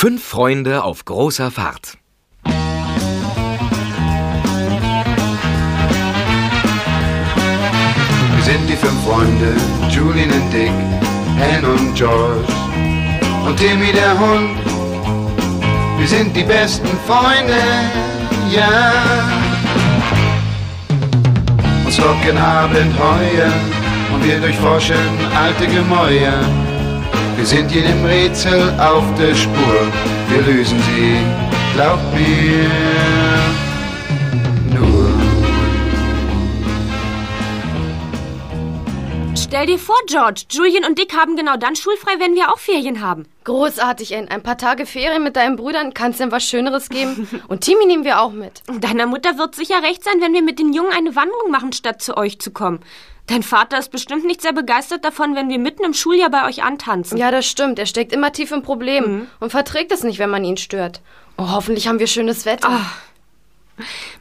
Fünf Freunde auf großer Fahrt. Wir sind die fünf Freunde, Julian und Dick, Anne und George und Timmy der Hund. Wir sind die besten Freunde, ja. Uns locken Abenteuer und wir durchforschen alte Gemäuer. Wir sind jedem Rätsel auf der Spur, wir lösen sie, glaub mir, nur. Stell dir vor, George, Julian und Dick haben genau dann schulfrei, wenn wir auch Ferien haben. Großartig, Ann. Ein paar Tage Ferien mit deinen Brüdern kann es denn was Schöneres geben. Und Timmy nehmen wir auch mit. Deiner Mutter wird sicher recht sein, wenn wir mit den Jungen eine Wanderung machen, statt zu euch zu kommen. Dein Vater ist bestimmt nicht sehr begeistert davon, wenn wir mitten im Schuljahr bei euch antanzen. Ja, das stimmt. Er steckt immer tief in Problemen und verträgt es nicht, wenn man ihn stört. Oh, hoffentlich haben wir schönes Wetter. Ah.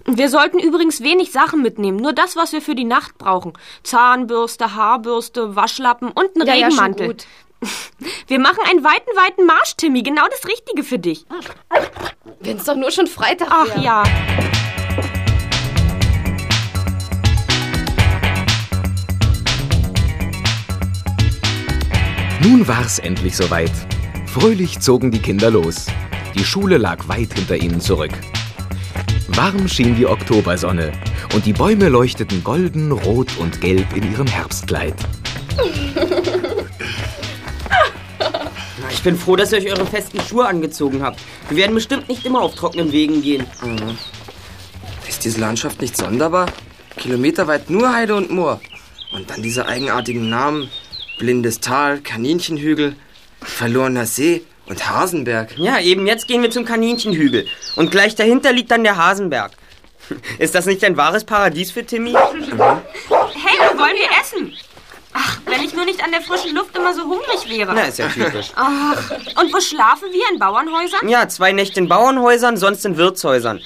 Wir sollten übrigens wenig Sachen mitnehmen, nur das, was wir für die Nacht brauchen. Zahnbürste, Haarbürste, Waschlappen und einen Ja, ja, Regenmantel. gut. Wir machen einen weiten, weiten Marsch, Timmy. Genau das Richtige für dich. Wenn's doch nur schon Freitag Ach wäre. ja. Nun war's endlich soweit. Fröhlich zogen die Kinder los. Die Schule lag weit hinter ihnen zurück. Warm schien die Oktobersonne und die Bäume leuchteten golden, rot und gelb in ihrem Herbstkleid. Ich bin froh, dass ihr euch eure festen Schuhe angezogen habt. Wir werden bestimmt nicht immer auf trockenen Wegen gehen. Ist diese Landschaft nicht sonderbar? Kilometerweit nur Heide und Moor. Und dann diese eigenartigen Namen. Blindes Tal, Kaninchenhügel, verlorener See und Hasenberg. Ja, eben jetzt gehen wir zum Kaninchenhügel. Und gleich dahinter liegt dann der Hasenberg. Ist das nicht ein wahres Paradies für Timmy? Hey, wollen wir essen? Ach, wenn ich nur nicht an der frischen Luft immer so hungrig wäre. Na, ist ja typisch. Ach, und wo schlafen wir? In Bauernhäusern? Ja, zwei Nächte in Bauernhäusern, sonst in Wirtshäusern.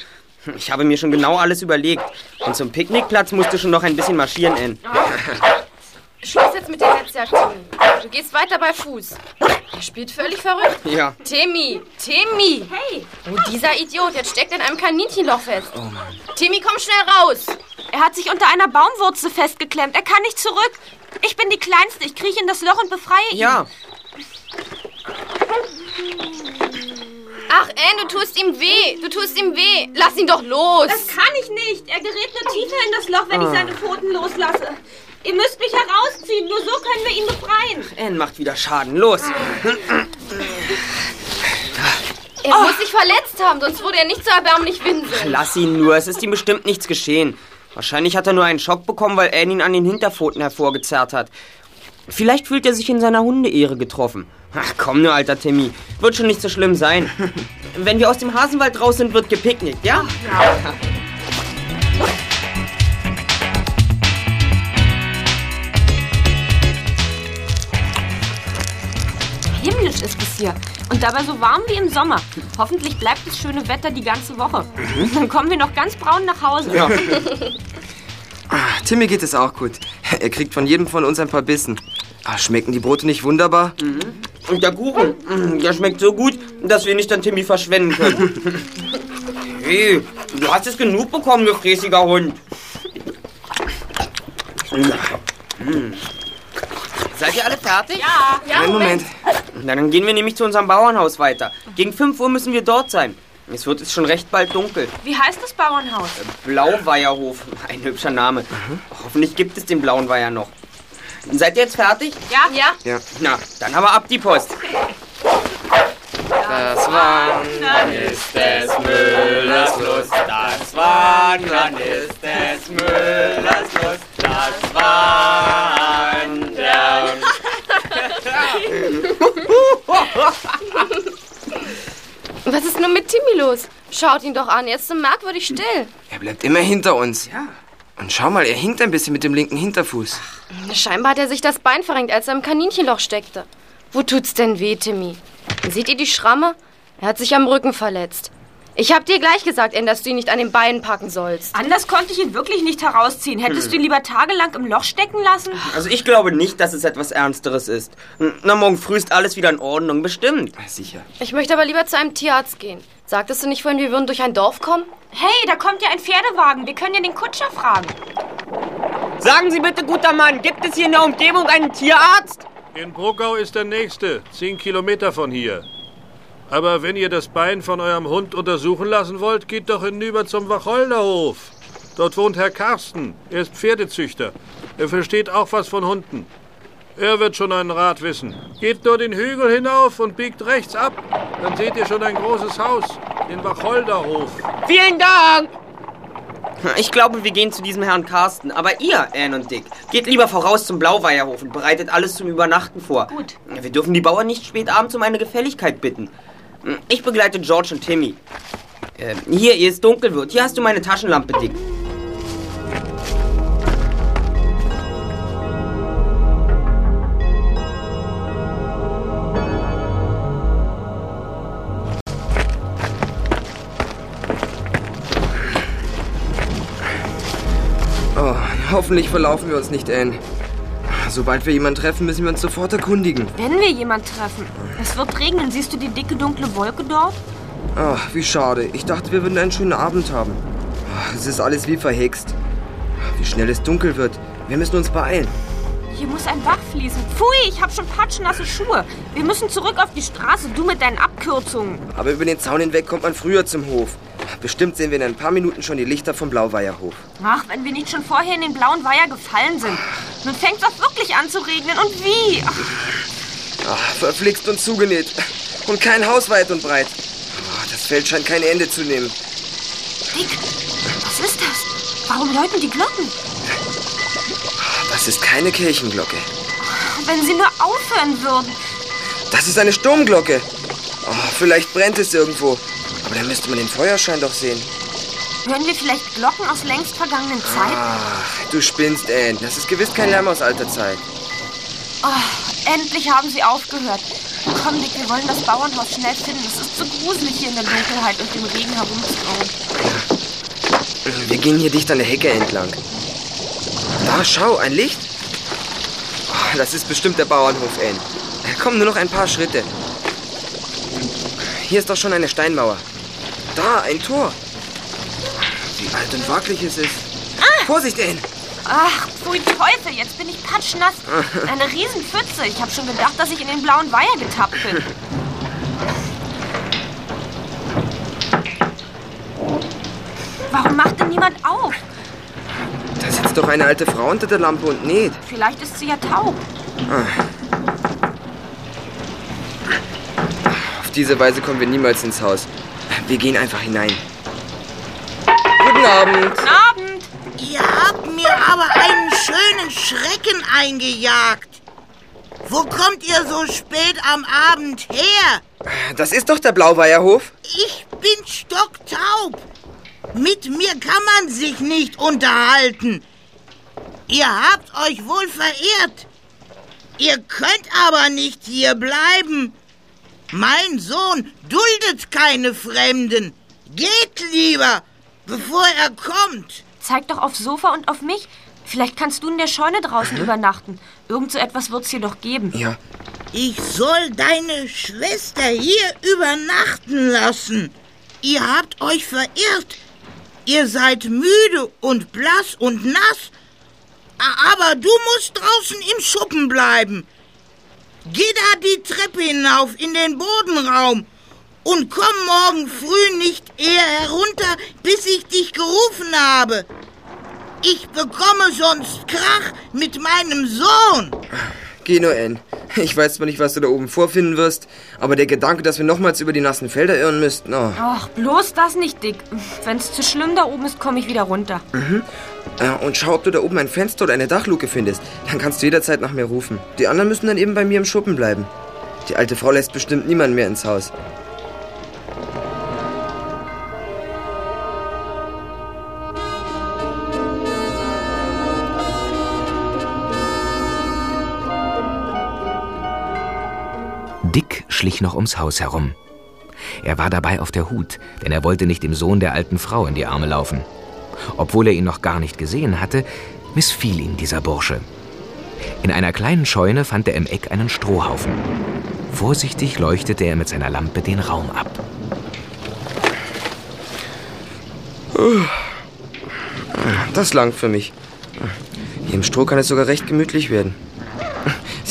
Ich habe mir schon genau alles überlegt. Und zum Picknickplatz musst du schon noch ein bisschen marschieren, Ann. Schluss jetzt mit dem Netzwerk, Timmy. Du gehst weiter bei Fuß. Er spielt völlig verrückt. Ja. Timmy, Timmy. Hey, Oh, dieser Idiot, jetzt steckt er in einem Kaninchenloch fest. Oh Mann. Timmy, komm schnell raus. er hat sich unter einer Baumwurzel festgeklemmt. Er kann nicht zurück. Ich bin die Kleinste. Ich krieche in das Loch und befreie ihn. Ja, Ach, Ann, du tust ihm weh. Du tust ihm weh. Lass ihn doch los. Das kann ich nicht. Er gerät nur tiefer in das Loch, wenn ich seine Pfoten loslasse. Ihr müsst mich herausziehen. Nur so können wir ihn befreien. Ann macht wieder Schaden. Los. Er muss sich verletzt haben, sonst würde er nicht so erbärmlich winseln. Lass ihn nur, es ist ihm bestimmt nichts geschehen. Wahrscheinlich hat er nur einen Schock bekommen, weil Ann ihn an den Hinterpfoten hervorgezerrt hat. Vielleicht fühlt er sich in seiner Hundeehre getroffen. Ach komm nur, alter Timmy. Wird schon nicht so schlimm sein. Wenn wir aus dem Hasenwald raus sind, wird gepicknickt, ja? Himmlisch hier. Und dabei so warm wie im Sommer. Hoffentlich bleibt das schöne Wetter die ganze Woche. Dann kommen wir noch ganz braun nach Hause. Ja. Timmy geht es auch gut. Er kriegt von jedem von uns ein paar Bissen. Ah, schmecken die Brote nicht wunderbar? Und der Kuchen, mm, der schmeckt so gut, dass wir nicht an Timmy verschwenden können. Hey, du hast es genug bekommen, du fräßiger Hund. Mm. Seid ihr alle fertig? Ja. Einen Moment. Na, dann gehen wir nämlich zu unserem Bauernhaus weiter. Gegen 5 Uhr müssen wir dort sein. Es wird jetzt schon recht bald dunkel. Wie heißt das Bauernhaus? Blauweierhof, ein hübscher Name. Hoffentlich gibt es den blauen Weiher noch. Seid ihr jetzt fertig? Ja. Ja, Ja. Na, dann aber ab die Post. Das Wandern ist des Müllers Lust. Das Wandern ist des Müllers Lust. Das Wandern. was ist nur mit Timmy los? Schaut ihn doch an, er ist so merkwürdig still. Er bleibt immer hinter uns. Ja. Und schau mal, er hinkt ein bisschen mit dem linken Hinterfuß. Scheinbar hat er sich das Bein verrenkt, als er im Kaninchenloch steckte. Wo tut's denn weh, Timmy? Seht ihr die Schramme? Er hat sich am Rücken verletzt. Ich hab dir gleich gesagt, Ann, dass du ihn nicht an den Beinen packen sollst. Anders konnte ich ihn wirklich nicht herausziehen. Hättest du ihn lieber tagelang im Loch stecken lassen? Also ich glaube nicht, dass es etwas Ernsteres ist. Na, morgen früh ist alles wieder in Ordnung, bestimmt. Sicher. Ich möchte aber lieber zu einem Tierarzt gehen. Sagtest du nicht vorhin, wir würden durch ein Dorf kommen? Hey, da kommt ja ein Pferdewagen. Wir können ja den Kutscher fragen. Sagen Sie bitte, guter Mann, gibt es hier in der Umgebung einen Tierarzt? In Bruckau ist der nächste, zehn Kilometer von hier. Aber wenn ihr das Bein von eurem Hund untersuchen lassen wollt, geht doch hinüber zum Wacholderhof. Dort wohnt Herr Karsten. Er ist Pferdezüchter. Er versteht auch was von Hunden. Er wird schon einen Rat wissen. Geht nur den Hügel hinauf und biegt rechts ab. Dann seht ihr schon ein großes Haus, den Wacholderhof. Vielen Dank! Ich glaube, wir gehen zu diesem Herrn Carsten. Aber ihr, Anne und Dick, geht lieber voraus zum Blauweierhof und bereitet alles zum Übernachten vor. Gut. Wir dürfen die Bauern nicht spät abends um eine Gefälligkeit bitten. Ich begleite George und Timmy. Äh, hier, ehe es dunkel wird. Hier hast du meine Taschenlampe, Dick. Oh, hoffentlich verlaufen wir uns nicht, Anne. Sobald wir jemanden treffen, müssen wir uns sofort erkundigen. Wenn wir jemand treffen. Es wird regnen. Siehst du die dicke, dunkle Wolke dort? Ach, wie schade. Ich dachte, wir würden einen schönen Abend haben. Es ist alles wie verhext. Wie schnell es dunkel wird. Wir müssen uns beeilen. Hier muss ein Bach fließen. Pfui, ich habe schon patschnasse Schuhe. Wir müssen zurück auf die Straße, du mit deinen Abkürzungen. Aber über den Zaun hinweg kommt man früher zum Hof. Bestimmt sehen wir in ein paar Minuten schon die Lichter vom Blauweierhof. Ach, wenn wir nicht schon vorher in den blauen Weiher gefallen sind. Nun fängt es auch wirklich an zu regnen. Und wie? Ach, Ach, verflixt und zugenäht. Und kein Haus weit und breit. Das Feld scheint kein Ende zu nehmen. Dick, was ist das? Warum läuten die Glocken? Das ist keine Kirchenglocke. Wenn sie nur aufhören würden. Das ist eine Sturmglocke. Oh, vielleicht brennt es irgendwo. Aber dann müsste man den Feuerschein doch sehen. Hören wir vielleicht Glocken aus längst vergangenen Zeiten? Ach, du spinnst, Anne. Das ist gewiss kein Lärm aus alter Zeit. Oh, endlich haben sie aufgehört. Komm, Dick, wir wollen das Bauernhaus schnell finden. Es ist zu gruselig, hier in der Dunkelheit und dem Regen herumzutrauen. Wir gehen hier dicht an der Hecke entlang. Da, schau, ein Licht. Oh, das ist bestimmt der Bauernhof, Anne. Komm, nur noch ein paar Schritte. Hier ist doch schon eine Steinmauer. Da, ein Tor. Wie alt und wackelig es ist. Vorsicht, Anne. Ach, pfui Teufel, jetzt bin ich patschnass. Eine Riesenpfütze. Ich habe schon gedacht, dass ich in den blauen Weiher getappt bin. Warum macht denn niemand auf? Da sitzt doch eine alte Frau unter der Lampe und näht. Vielleicht ist sie ja taub. Auf diese Weise kommen wir niemals ins Haus. Wir gehen einfach hinein. Guten Abend. Guten Abend. Ihr habt mir aber einen schönen Schrecken eingejagt. Wo kommt ihr so spät am Abend her? Das ist doch der Blauweierhof. Ich bin stocktaub. Mit mir kann man sich nicht unterhalten. Ihr habt euch wohl verirrt. Ihr könnt aber nicht hier bleiben. Mein Sohn duldet keine Fremden. Geht lieber, bevor er kommt. Zeig doch aufs Sofa und auf mich. Vielleicht kannst du in der Scheune draußen übernachten. Irgend so etwas wird's hier doch geben. Ja, Ich soll deine Schwester hier übernachten lassen. Ihr habt euch verirrt. Ihr seid müde und blass und nass. Aber du musst draußen im Schuppen bleiben. Geh da die Treppe hinauf in den Bodenraum und komm morgen früh nicht eher herunter, bis ich dich gerufen habe. Ich bekomme sonst Krach mit meinem Sohn. Geh nur, Anne. Ich weiß zwar nicht, was du da oben vorfinden wirst, aber der Gedanke, dass wir nochmals über die nassen Felder irren müssten, oh. Ach, bloß das nicht, Dick. Wenn's zu schlimm da oben ist, komme ich wieder runter. Äh, und schau, ob du da oben ein Fenster oder eine Dachluke findest. Dann kannst du jederzeit nach mir rufen. Die anderen müssen dann eben bei mir im Schuppen bleiben. Die alte Frau lässt bestimmt niemanden mehr ins Haus. Schlich noch ums Haus herum. Er war dabei auf der Hut, denn er wollte nicht dem Sohn der alten Frau in die Arme laufen. Obwohl er ihn noch gar nicht gesehen hatte, missfiel ihm dieser Bursche. In einer kleinen Scheune fand er im Eck einen Strohhaufen. Vorsichtig leuchtete er mit seiner Lampe den Raum ab. Das langt für mich. Hier im Stroh kann es sogar recht gemütlich werden.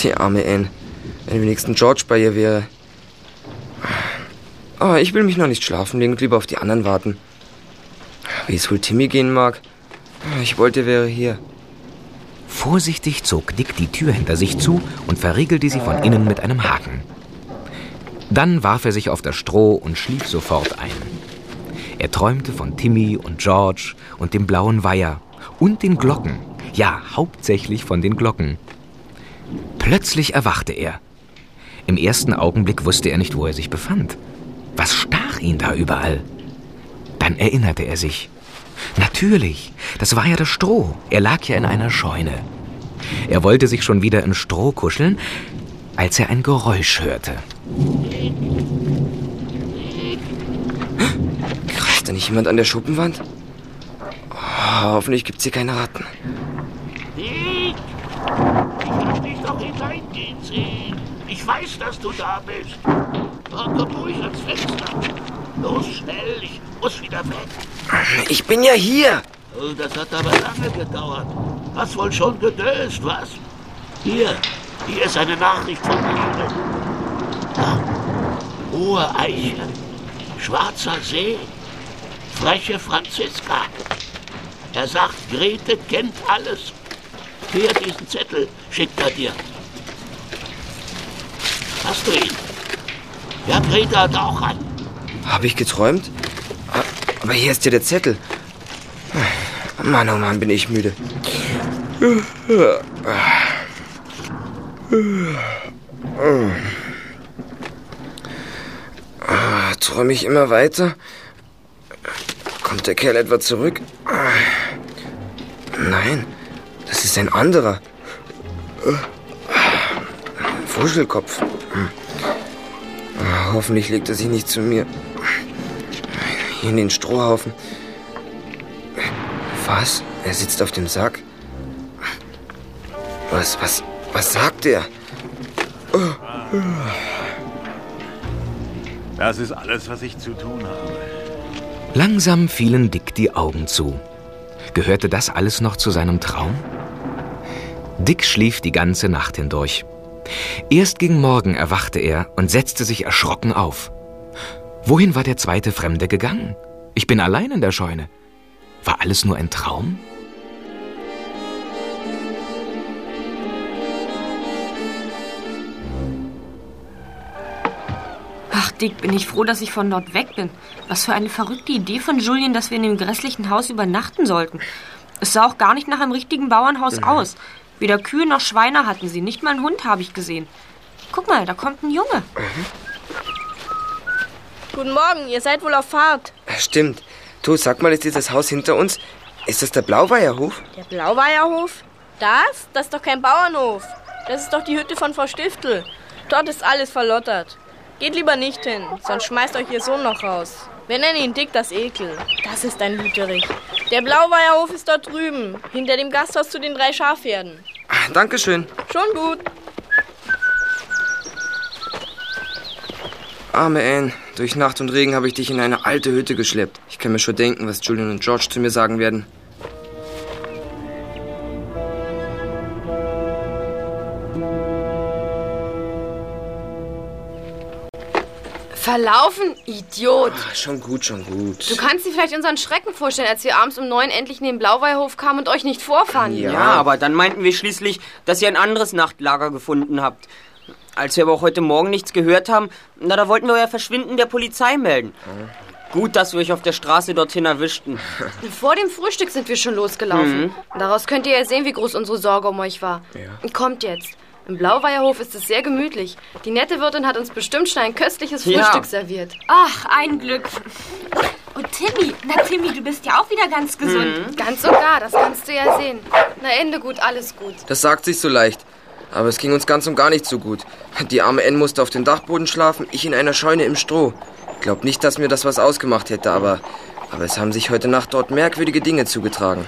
Die arme Anne. Wenn wenigstens George bei ihr wäre. Aber ich will mich noch nicht schlafen legen und lieber auf die anderen warten. Wie es wohl Timmy gehen mag. Ich wollte, er wäre hier. Vorsichtig zog Dick die Tür hinter sich zu und verriegelte sie von innen mit einem Haken. Dann warf er sich auf das Stroh und schlief sofort ein. Er träumte von Timmy und George und dem blauen Weiher und den Glocken. Ja, hauptsächlich von den Glocken. Plötzlich erwachte er. Im ersten Augenblick wusste er nicht, wo er sich befand. Was stach ihn da überall? Dann erinnerte er sich. Natürlich, das war ja das Stroh. Er lag ja in einer Scheune. Er wollte sich schon wieder in Stroh kuscheln, als er ein Geräusch hörte. Kreist da nicht jemand an der Schuppenwand? Oh, hoffentlich gibt's hier keine Ratten. Ich hab dich doch hineingehen sehen. Ich weiß, dass du da bist. Komm ruhig ans Fenster. Los, schnell, ich muss wieder weg. Ich bin ja hier. Oh, das hat aber lange gedauert. Hast wohl schon gedöst, was? Hier, hier ist eine Nachricht von mir. Da. Hohe Eiche, schwarzer See, freche Franziska. Er sagt, Grete kennt alles. Hier, diesen Zettel schickt er dir. Hast du ihn? Ja, Grete hat auch einen. Habe ich geträumt? Aber hier ist ja der Zettel. Mann, oh Mann, bin ich müde. Träume ich immer weiter? Kommt der Kerl etwa zurück? Nein, das ist ein anderer. Wuschelkopf. Hoffentlich legt er sich nicht zu mir. Hier in den Strohhaufen. Was? Er sitzt auf dem Sack? Was, was, was sagt er? Das ist alles, was ich zu tun habe. Langsam fielen Dick die Augen zu. Gehörte das alles noch zu seinem Traum? Dick schlief die ganze Nacht hindurch. Erst gegen Morgen erwachte er und setzte sich erschrocken auf. Wohin war der zweite Fremde gegangen? Ich bin allein in der Scheune. War alles nur ein Traum? Ach, Dick, bin ich froh, dass ich von dort weg bin. Was für eine verrückte Idee von Julien, dass wir in dem grässlichen Haus übernachten sollten. Es sah auch gar nicht nach einem richtigen Bauernhaus aus. Weder Kühe noch Schweine hatten sie. Nicht mal einen Hund habe ich gesehen. Guck mal, da kommt ein Junge. Guten Morgen, ihr seid wohl auf Fahrt. Stimmt. Du, sag mal, ist dieses Haus hinter uns? Ist das der Blauweierhof? Der Blauweierhof? Das? Das ist doch kein Bauernhof. Das ist doch die Hütte von Frau Stiftel. Dort ist alles verlottert. Geht lieber nicht hin, sonst schmeißt euch ihr Sohn noch raus. Wir nennen ihn Dick das Ekel. Das ist ein Wüterich. Der Blauweierhof ist dort drüben, hinter dem Gasthaus zu den drei Schafherden. Dankeschön. Schon gut. Arme Anne, durch Nacht und Regen habe ich dich in eine alte Hütte geschleppt. Ich kann mir schon denken, was Julian und George zu mir sagen werden. Verlaufen? Idiot. Ach, schon gut, schon gut. Du kannst dir vielleicht unseren Schrecken vorstellen, als wir abends um neun endlich in den Blauweierhof kamen und euch nicht vorfanden. Ja. Ja, aber dann meinten wir schließlich, dass ihr ein anderes Nachtlager gefunden habt. Als wir aber auch heute Morgen nichts gehört haben, na, da wollten wir euer Verschwinden der Polizei melden. Gut, dass wir euch auf der Straße dorthin erwischten. Vor dem Frühstück sind wir schon losgelaufen. Mhm. Daraus könnt ihr ja sehen, wie groß unsere Sorge um euch war. Kommt jetzt. Im Blauweierhof ist es sehr gemütlich. Die nette Wirtin hat uns bestimmt schon ein köstliches Ja. Frühstück serviert. Ach, ein Glück. Und Timmy, na Timmy, du bist ja auch wieder ganz gesund. Ganz und gar, das kannst du ja sehen. Na, Ende gut, alles gut. Das sagt sich so leicht. Aber es ging uns ganz und gar nicht so gut. Die arme Anne musste auf dem Dachboden schlafen, ich in einer Scheune im Stroh. Glaub nicht, dass mir das was ausgemacht hätte, aber, aber es haben sich heute Nacht dort merkwürdige Dinge zugetragen.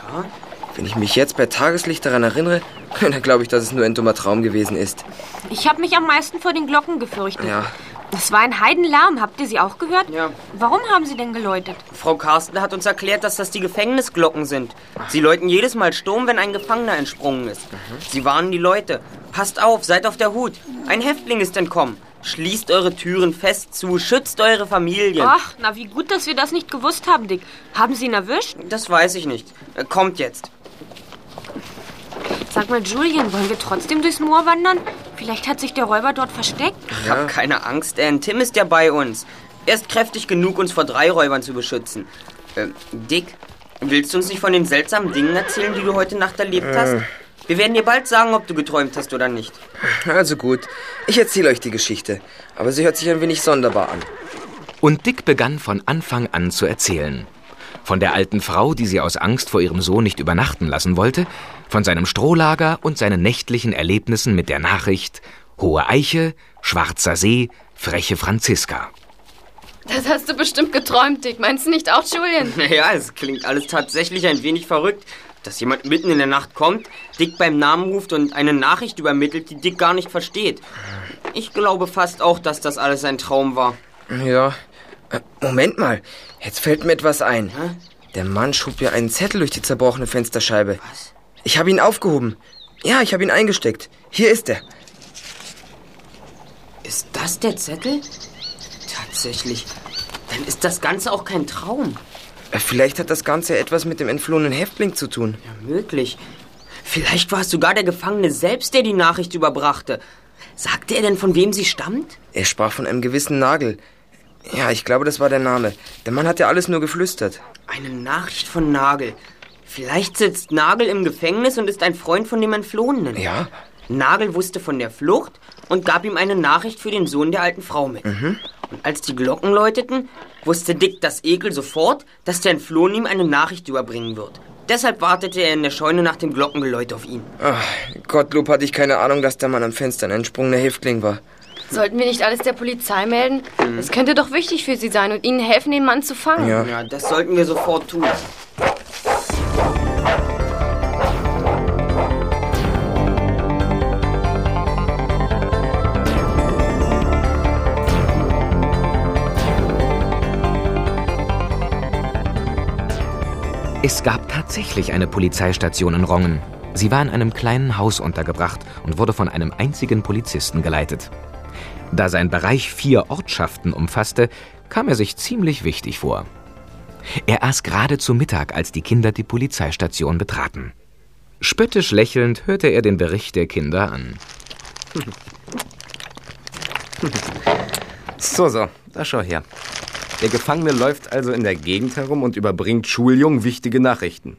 Wenn ich mich jetzt bei Tageslicht daran erinnere, dann glaube ich, dass es nur ein dummer Traum gewesen ist. Ich habe mich am meisten vor den Glocken gefürchtet. Ja, Das war ein Heidenlärm. Habt ihr sie auch gehört? Ja. Warum haben sie denn geläutet? Frau Carsten hat uns erklärt, dass das die Gefängnisglocken sind. Sie läuten jedes Mal Sturm, wenn ein Gefangener entsprungen ist. Sie warnen die Leute. Passt auf, seid auf der Hut. Ein Häftling ist entkommen. Schließt eure Türen fest zu, schützt eure Familien. Ach, na wie gut, dass wir das nicht gewusst haben, Dick. Haben sie ihn erwischt? Das weiß ich nicht. Kommt jetzt. Sag mal, Julian, wollen wir trotzdem durchs Moor wandern? Vielleicht hat sich der Räuber dort versteckt. Hab keine Angst, Ann. Tim ist ja bei uns. Er ist kräftig genug, uns vor drei Räubern zu beschützen. Äh, Dick, willst du uns nicht von den seltsamen Dingen erzählen, die du heute Nacht erlebt hast? Wir werden dir bald sagen, ob du geträumt hast oder nicht. also gut. Ich erzähle euch die Geschichte. Aber sie hört sich ein wenig sonderbar an. Und Dick begann von Anfang an zu erzählen. Von der alten Frau, die sie aus Angst vor ihrem Sohn nicht übernachten lassen wollte, von seinem Strohlager und seinen nächtlichen Erlebnissen mit der Nachricht Hohe Eiche, Schwarzer See, freche Franziska. Das hast du bestimmt geträumt, Dick. Meinst du nicht auch, Julian? Naja, es klingt alles tatsächlich ein wenig verrückt, dass jemand mitten in der Nacht kommt, Dick beim Namen ruft und eine Nachricht übermittelt, die Dick gar nicht versteht. Ich glaube fast auch, dass das alles ein Traum war. Ja. Äh, Moment mal. Jetzt fällt mir etwas ein. Der Mann schob ja einen Zettel durch die zerbrochene Fensterscheibe. Was? Ich habe ihn aufgehoben. Ja, ich habe ihn eingesteckt. Hier ist er. Ist das der Zettel? Tatsächlich. Dann ist das Ganze auch kein Traum. Äh, Vielleicht hat das Ganze etwas mit dem entflohenen Häftling zu tun. Ja, möglich. Vielleicht war es sogar der Gefangene selbst, der die Nachricht überbrachte. Sagte er denn, von wem sie stammt? Er sprach von einem gewissen Nagel. Ja, ich glaube, das war der Name. Der Mann hat ja alles nur geflüstert. Eine Nachricht von Nagel. Vielleicht sitzt Nagel im Gefängnis und ist ein Freund von dem Entflohenen. Ja? Nagel wusste von der Flucht und gab ihm eine Nachricht für den Sohn der alten Frau mit. Und als die Glocken läuteten, wusste Dick das Ekel sofort, dass der Entflohene ihm eine Nachricht überbringen wird. Deshalb wartete er in der Scheune nach dem Glockengeläut auf ihn. Ach, Gottlob hatte ich keine Ahnung, dass der Mann am Fenster ein entsprungener Häftling war. Sollten wir nicht alles der Polizei melden? Es könnte doch wichtig für sie sein und ihnen helfen, den Mann zu fangen. Ja. Ja, das sollten wir sofort tun. Es gab tatsächlich eine Polizeistation in Rongen. Sie war in einem kleinen Haus untergebracht und wurde von einem einzigen Polizisten geleitet. Da sein Bereich vier Ortschaften umfasste, kam er sich ziemlich wichtig vor. Er aß gerade zu Mittag, als die Kinder die Polizeistation betraten. Spöttisch lächelnd hörte er den Bericht der Kinder an. So, so, da schau her. Der Gefangene läuft also in der Gegend herum und überbringt Schuljungen wichtige Nachrichten.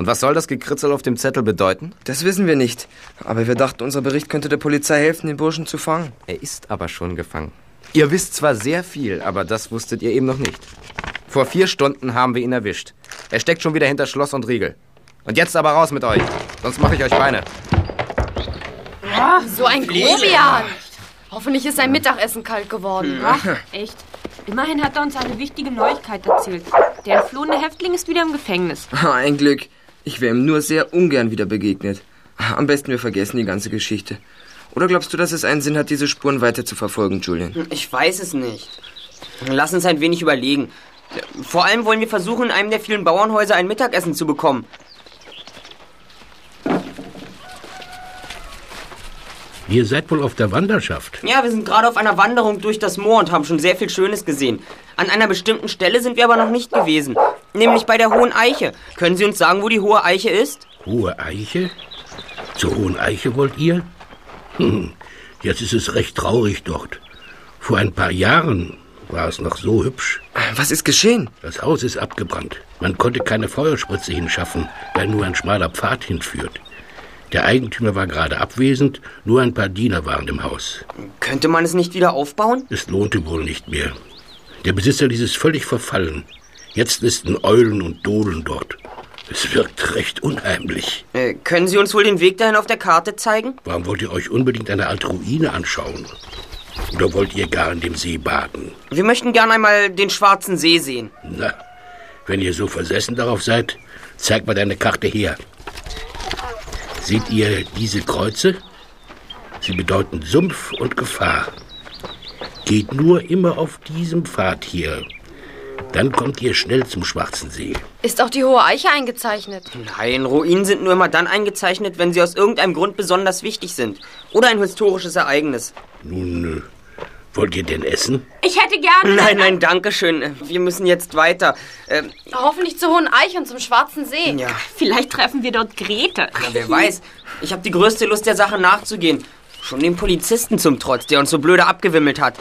Und was soll das Gekritzel auf dem Zettel bedeuten? Das wissen wir nicht. Aber wir dachten, unser Bericht könnte der Polizei helfen, den Burschen zu fangen. Er ist aber schon gefangen. Ihr wisst zwar sehr viel, aber das wusstet ihr eben noch nicht. Vor vier Stunden haben wir ihn erwischt. Er steckt schon wieder hinter Schloss und Riegel. Und jetzt aber raus mit euch, sonst mache ich euch Beine. So ein Grobian. Hoffentlich ist sein Mittagessen kalt geworden. Ach, echt. Immerhin hat er uns eine wichtige Neuigkeit erzählt. Der entflohene Häftling ist wieder im Gefängnis. Ein Glück. Ich wäre ihm nur sehr ungern wieder begegnet. Am besten wir vergessen die ganze Geschichte. Oder glaubst du, dass es einen Sinn hat, diese Spuren weiter zu verfolgen, Julian? Ich weiß es nicht. Lass uns ein wenig überlegen. Vor allem wollen wir versuchen, in einem der vielen Bauernhäuser ein Mittagessen zu bekommen. Ihr seid wohl auf der Wanderschaft. Ja, wir sind gerade auf einer Wanderung durch das Moor und haben schon sehr viel Schönes gesehen. An einer bestimmten Stelle sind wir aber noch nicht gewesen. Nämlich bei der Hohen Eiche. Können Sie uns sagen, wo die Hohe Eiche ist? Hohe Eiche? Zur Hohen Eiche wollt ihr? Hm, jetzt ist es recht traurig dort. Vor ein paar Jahren war es noch so hübsch. Was ist geschehen? Das Haus ist abgebrannt. Man konnte keine Feuerspritze hinschaffen, weil nur ein schmaler Pfad hinführt. Der Eigentümer war gerade abwesend, nur ein paar Diener waren im Haus. Könnte man es nicht wieder aufbauen? Es lohnte wohl nicht mehr. Der Besitzer ließ es völlig verfallen. Jetzt nisten Eulen und Dohlen dort. Es wirkt recht unheimlich. Äh, können Sie uns wohl den Weg dahin auf der Karte zeigen? Warum wollt ihr euch unbedingt eine alte Ruine anschauen? Oder wollt ihr gar in dem See baden? Wir möchten gern einmal den Schwarzen See sehen. Na, wenn ihr so versessen darauf seid, zeig mal deine Karte her. Seht ihr diese Kreuze? Sie bedeuten Sumpf und Gefahr. Geht nur immer auf diesem Pfad hier. Dann kommt ihr schnell zum Schwarzen See. Ist auch die hohe Eiche eingezeichnet? Nein, Ruinen sind nur immer dann eingezeichnet, wenn sie aus irgendeinem Grund besonders wichtig sind. Oder ein historisches Ereignis. Nun, äh, wollt ihr denn essen? Ich hätte gern. Nein, nein, danke schön. Wir müssen jetzt weiter. Ähm, Hoffentlich zur hohen Eiche und zum Schwarzen See. ja, Vielleicht treffen wir dort Grete. na, wer weiß. Ich habe die größte Lust, der Sache nachzugehen. Schon dem Polizisten zum Trotz, der uns so blöde abgewimmelt hat.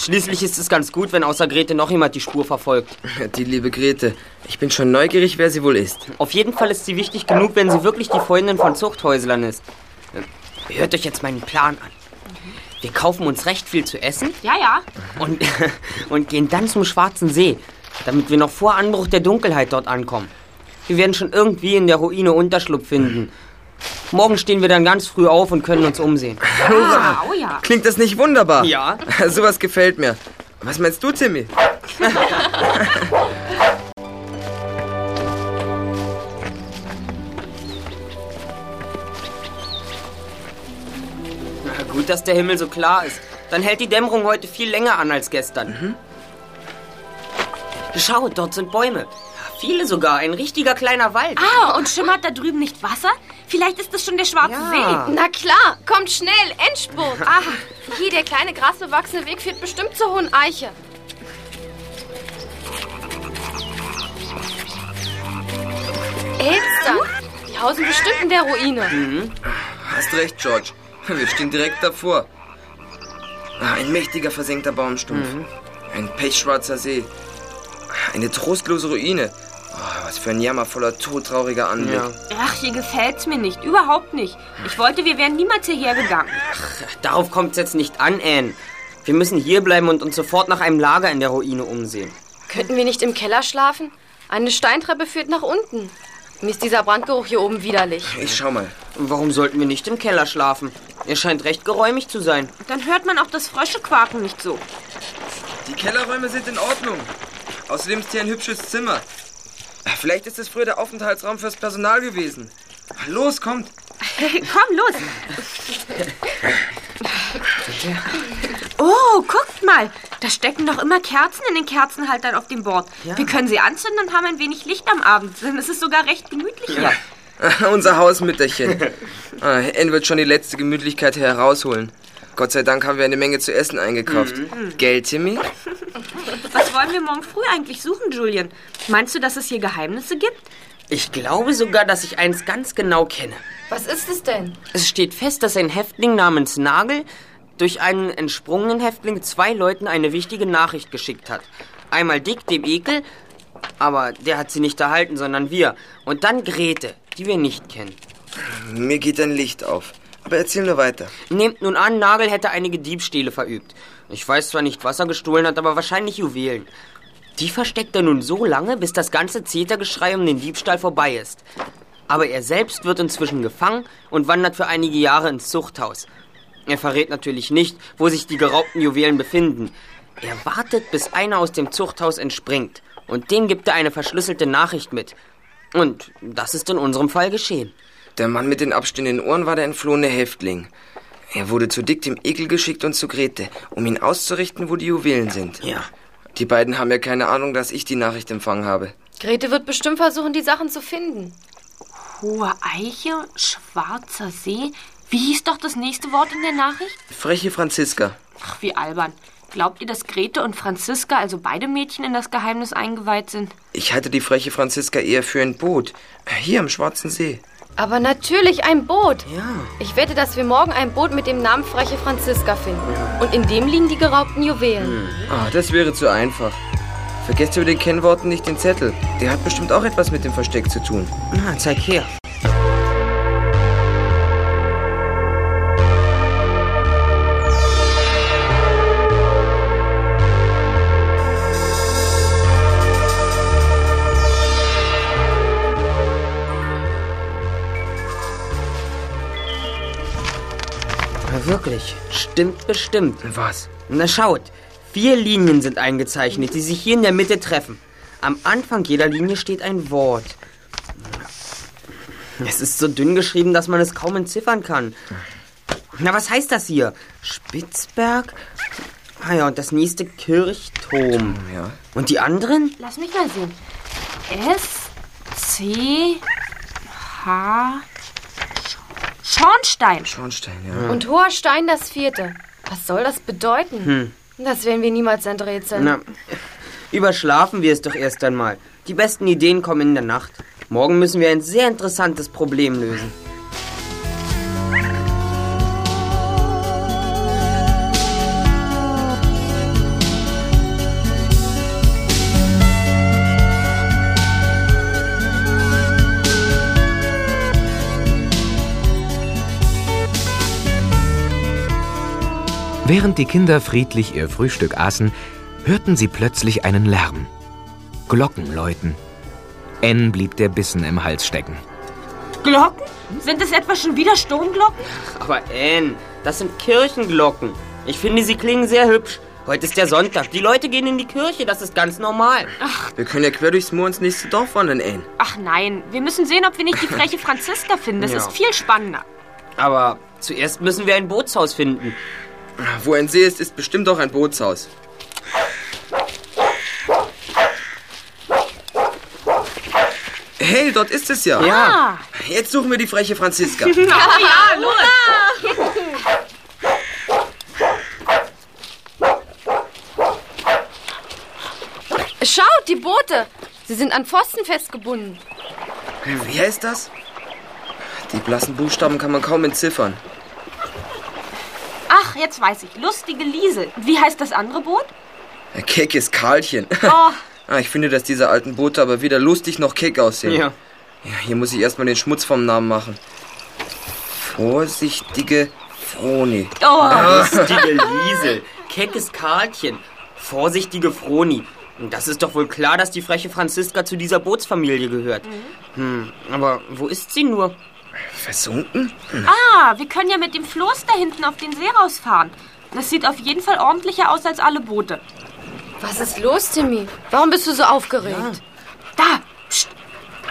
Schließlich ist es ganz gut, wenn außer Grete noch jemand die Spur verfolgt. Die liebe Grete. Ich bin schon neugierig, wer sie wohl ist. Auf jeden Fall ist sie wichtig genug, wenn sie wirklich die Freundin von Zuchthäuslern ist. Hört euch jetzt meinen Plan an. Wir kaufen uns recht viel zu essen Ja, ja. und, und gehen dann zum Schwarzen See, damit wir noch vor Anbruch der Dunkelheit dort ankommen. Wir werden schon irgendwie in der Ruine Unterschlupf finden. Morgen stehen wir dann ganz früh auf und können uns umsehen. Ah, oh ja. Klingt das nicht wunderbar? Ja. Sowas gefällt mir. Was meinst du, Timmy? Gut, dass der Himmel so klar ist. Dann hält die Dämmerung heute viel länger an als gestern. Schaut, dort sind Bäume. Viele sogar, ein richtiger kleiner Wald. Ah, und schimmert da drüben nicht Wasser? Vielleicht ist es schon der Schwarze Ja. See. Na klar, kommt schnell, Endspurt. Ah, hier, der kleine grasbewachsene Weg führt bestimmt zur hohen Eiche. Elster, die hausen bestimmt in der Ruine. Hast recht, George. Wir stehen direkt davor. Ah, Ein mächtiger versenkter Baumstumpf. Ein pechschwarzer See. Eine trostlose Ruine. Oh, was für ein jammervoller, todtrauriger Anblick. Ja. Ach, hier gefällt's mir nicht. Überhaupt nicht. Ich wollte, wir wären niemals hierher gegangen. Darauf kommt es jetzt nicht an, Anne. Wir müssen hierbleiben und uns sofort nach einem Lager in der Ruine umsehen. Könnten wir nicht im Keller schlafen? Eine Steintreppe führt nach unten. Mir ist dieser Brandgeruch hier oben widerlich. Ich schau mal. Warum sollten wir nicht im Keller schlafen? Er scheint recht geräumig zu sein. Dann hört man auch das Fröschequaken nicht so. Die Kellerräume sind in Ordnung. Außerdem ist hier ein hübsches Zimmer. Vielleicht ist es früher der Aufenthaltsraum fürs Personal gewesen. Los, kommt. Komm, los. Oh, guckt mal. Da stecken doch immer Kerzen in den Kerzenhaltern auf dem Bord. Wir können sie anzünden und haben ein wenig Licht am Abend. Denn es ist sogar recht gemütlich hier. Unser Hausmütterchen. Ah, Anne wird schon die letzte Gemütlichkeit herausholen. Gott sei Dank haben wir eine Menge zu essen eingekauft. Geld, Timmy? Was wollen wir morgen früh eigentlich suchen, Julian? Meinst du, dass es hier Geheimnisse gibt? Ich glaube sogar, dass ich eins ganz genau kenne. Was ist es denn? Es steht fest, dass ein Häftling namens Nagel durch einen entsprungenen Häftling zwei Leuten eine wichtige Nachricht geschickt hat. Einmal Dick, dem Ekel, aber der hat sie nicht erhalten, sondern wir. Und dann Grete, die wir nicht kennen. Mir geht ein Licht auf. Aber erzähl nur weiter. Nehmt nun an, Nagel hätte einige Diebstähle verübt. Ich weiß zwar nicht, was er gestohlen hat, aber wahrscheinlich Juwelen. Die versteckt er nun so lange, bis das ganze Zetergeschrei um den Diebstahl vorbei ist. Aber er selbst wird inzwischen gefangen und wandert für einige Jahre ins Zuchthaus. Er verrät natürlich nicht, wo sich die geraubten Juwelen befinden. Er wartet, bis einer aus dem Zuchthaus entspringt. Und dem gibt er eine verschlüsselte Nachricht mit. Und das ist in unserem Fall geschehen. Der Mann mit den abstehenden Ohren war der entflohene Häftling. Er wurde zu Dick dem Ekel geschickt und zu Grete, um ihn auszurichten, wo die Juwelen sind. Ja. Die beiden haben ja keine Ahnung, dass ich die Nachricht empfangen habe. Grete wird bestimmt versuchen, die Sachen zu finden. Hohe Eiche, schwarzer See. Wie hieß doch das nächste Wort in der Nachricht? Freche Franziska. Ach, wie albern. Glaubt ihr, dass Grete und Franziska, also beide Mädchen, in das Geheimnis eingeweiht sind? Ich halte die freche Franziska eher für ein Boot. Hier am Schwarzen See. Aber natürlich ein Boot. Ja. Ich wette, dass wir morgen ein Boot mit dem Namen Freche Franziska finden. Und in dem liegen die geraubten Juwelen. Ah, das wäre zu einfach. Vergesst über den Kennworten nicht den Zettel. Der hat bestimmt auch etwas mit dem Versteck zu tun. Na, zeig her. Wirklich. Stimmt bestimmt. Was? Na schaut, vier Linien sind eingezeichnet, die sich hier in der Mitte treffen. Am Anfang jeder Linie steht ein Wort. Es ist so dünn geschrieben, dass man es kaum entziffern kann. Na, was heißt das hier? Spitzberg? Ah ja, und das nächste Kirchturm. Ja. Und die anderen? Lass mich mal sehen. S, C, H, Schornstein. Schornstein, ja. Und hoher Stein das vierte. Was soll das bedeuten? Das werden wir niemals enträtseln. Na, überschlafen wir es doch erst einmal. Die besten Ideen kommen in der Nacht. Morgen müssen wir ein sehr interessantes Problem lösen. Während die Kinder friedlich ihr Frühstück aßen, hörten sie plötzlich einen Lärm. Glocken läuten. N blieb der Bissen im Hals stecken. Glocken? Sind es etwa schon wieder Sturmglocken? Aber Anne, das sind Kirchenglocken. Ich finde, sie klingen sehr hübsch. Heute ist der Sonntag. Die Leute gehen in die Kirche, das ist ganz normal. Wir können ja quer durchs Moor ins nächste Dorf wandern, Anne. Ach nein, wir müssen sehen, ob wir nicht die freche Franziska finden. Das Ja. ist viel spannender. Aber zuerst müssen wir ein Bootshaus finden. Wo ein See ist, ist bestimmt auch ein Bootshaus. Hey, dort ist es ja. Ja. Jetzt suchen wir die freche Franziska. Schaut, die Boote. Sie sind an Pfosten festgebunden. Wie heißt das? Die blassen Buchstaben kann man kaum entziffern. Ach, jetzt weiß ich. Lustige Liesel. Wie heißt das andere Boot? Keck ist Karlchen. Oh, Ah, ich finde, dass diese alten Boote aber weder lustig noch keck aussehen. Ja. Ja, hier muss ich erstmal den Schmutz vom Namen machen. Vorsichtige Froni. oh. Lustige Liesel. Keckes Karlchen. Vorsichtige Froni. Und Das ist doch wohl klar, dass die freche Franziska zu dieser Bootsfamilie gehört. Hm, aber wo ist sie nur? Versunken? Ah, wir können ja mit dem Floß da hinten auf den See rausfahren. Das sieht auf jeden Fall ordentlicher aus als alle Boote. Was ist los, Timmy? Warum bist du so aufgeregt? Da, pst,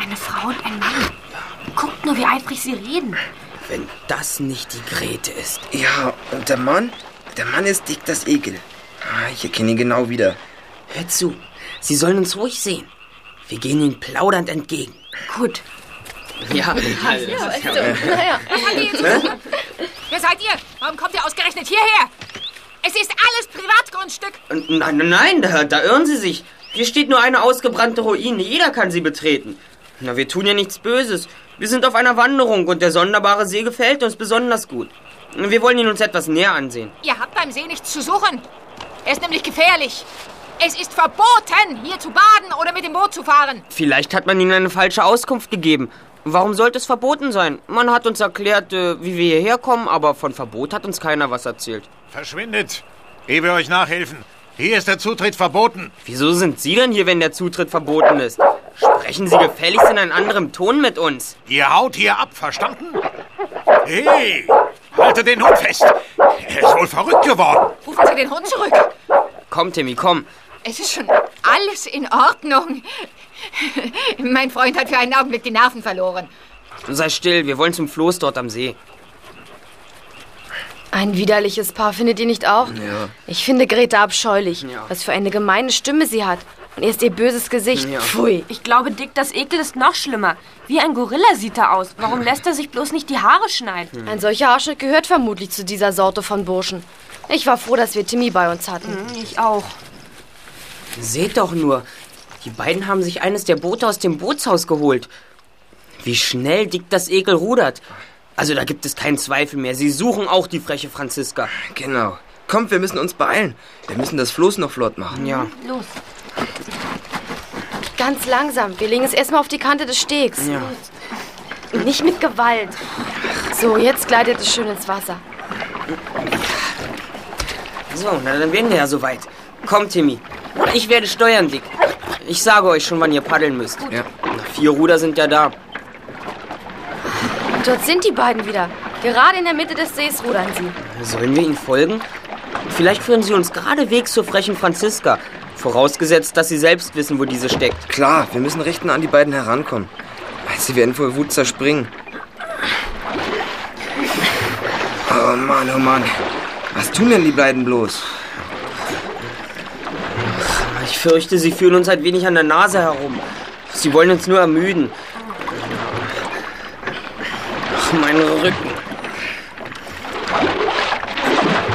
eine Frau und ein Mann. Guckt nur, wie eifrig sie reden. Wenn das nicht die Grete ist. Ja, und der Mann? Der Mann ist dick das Ekel. Ah, ich erkenne ihn genau wieder. Hör zu, sie sollen uns ruhig sehen. Wir gehen ihnen plaudernd entgegen. Gut. Ja, Naja. Wer seid ihr? Warum kommt ihr ausgerechnet hierher? Es ist alles Privatgrundstück. Nein, nein, nein, da, da irren Sie sich. Hier steht nur eine ausgebrannte Ruine. Jeder kann sie betreten. Na, wir tun ja nichts Böses. Wir sind auf einer Wanderung und der sonderbare See gefällt uns besonders gut. Wir wollen ihn uns etwas näher ansehen. Ihr habt beim See nichts zu suchen. Er ist nämlich gefährlich. Es ist verboten, hier zu baden oder mit dem Boot zu fahren. Vielleicht hat man ihnen eine falsche Auskunft gegeben. Warum sollte es verboten sein? Man hat uns erklärt, äh, wie wir hierher kommen, aber von Verbot hat uns keiner was erzählt. Verschwindet, ehe wir euch nachhelfen. Hier ist der Zutritt verboten. Wieso sind Sie denn hier, wenn der Zutritt verboten ist? Sprechen Sie gefälligst in einem anderen Ton mit uns. Ihr haut hier ab, verstanden? Hey, haltet den Hund fest. Er ist wohl verrückt geworden. Rufen Sie den Hund zurück. Komm, Timmy, komm. Es ist schon alles in Ordnung. mein Freund hat für einen Augenblick die Nerven verloren. Sei still, wir wollen zum Floß dort am See. Ein widerliches Paar, findet ihr nicht auch? Ja. Ich finde Greta abscheulich. Ja. Was für eine gemeine Stimme sie hat. Und erst ihr böses Gesicht. Ja. Pfui. Ich glaube, Dick, das Ekel ist noch schlimmer. Wie ein Gorilla sieht er aus. Warum lässt er sich bloß nicht die Haare schneiden? Ein solcher Haarschnitt gehört vermutlich zu dieser Sorte von Burschen. Ich war froh, dass wir Timmy bei uns hatten. Ich auch. Seht doch nur, die beiden haben sich eines der Boote aus dem Bootshaus geholt. Wie schnell Dick das Ekel rudert. Also da gibt es keinen Zweifel mehr. Sie suchen auch die freche Franziska. Genau. Kommt, wir müssen uns beeilen. Wir müssen das Floß noch flott machen. Ja. Los. Ganz langsam. Wir legen es erstmal auf die Kante des Stegs. Ja. Nicht mit Gewalt. So, jetzt gleitet es schön ins Wasser. So, na dann werden wir ja soweit. Komm, Timmy. Ich werde steuern, Dick. Ich sage euch schon, wann ihr paddeln müsst. Ja. Vier Ruder sind ja da. Dort sind die beiden wieder. Gerade in der Mitte des Sees rudern sie. Sollen wir ihnen folgen? Vielleicht führen sie uns geradewegs zur frechen Franziska. Vorausgesetzt, dass sie selbst wissen, wo diese steckt. Klar, wir müssen recht nah an die beiden herankommen. Sie werden vor Wut zerspringen. Oh Mann, oh Mann. Was tun denn die beiden bloß? Ich fürchte, sie führen uns ein wenig an der Nase herum. Sie wollen uns nur ermüden. Ach, mein Rücken.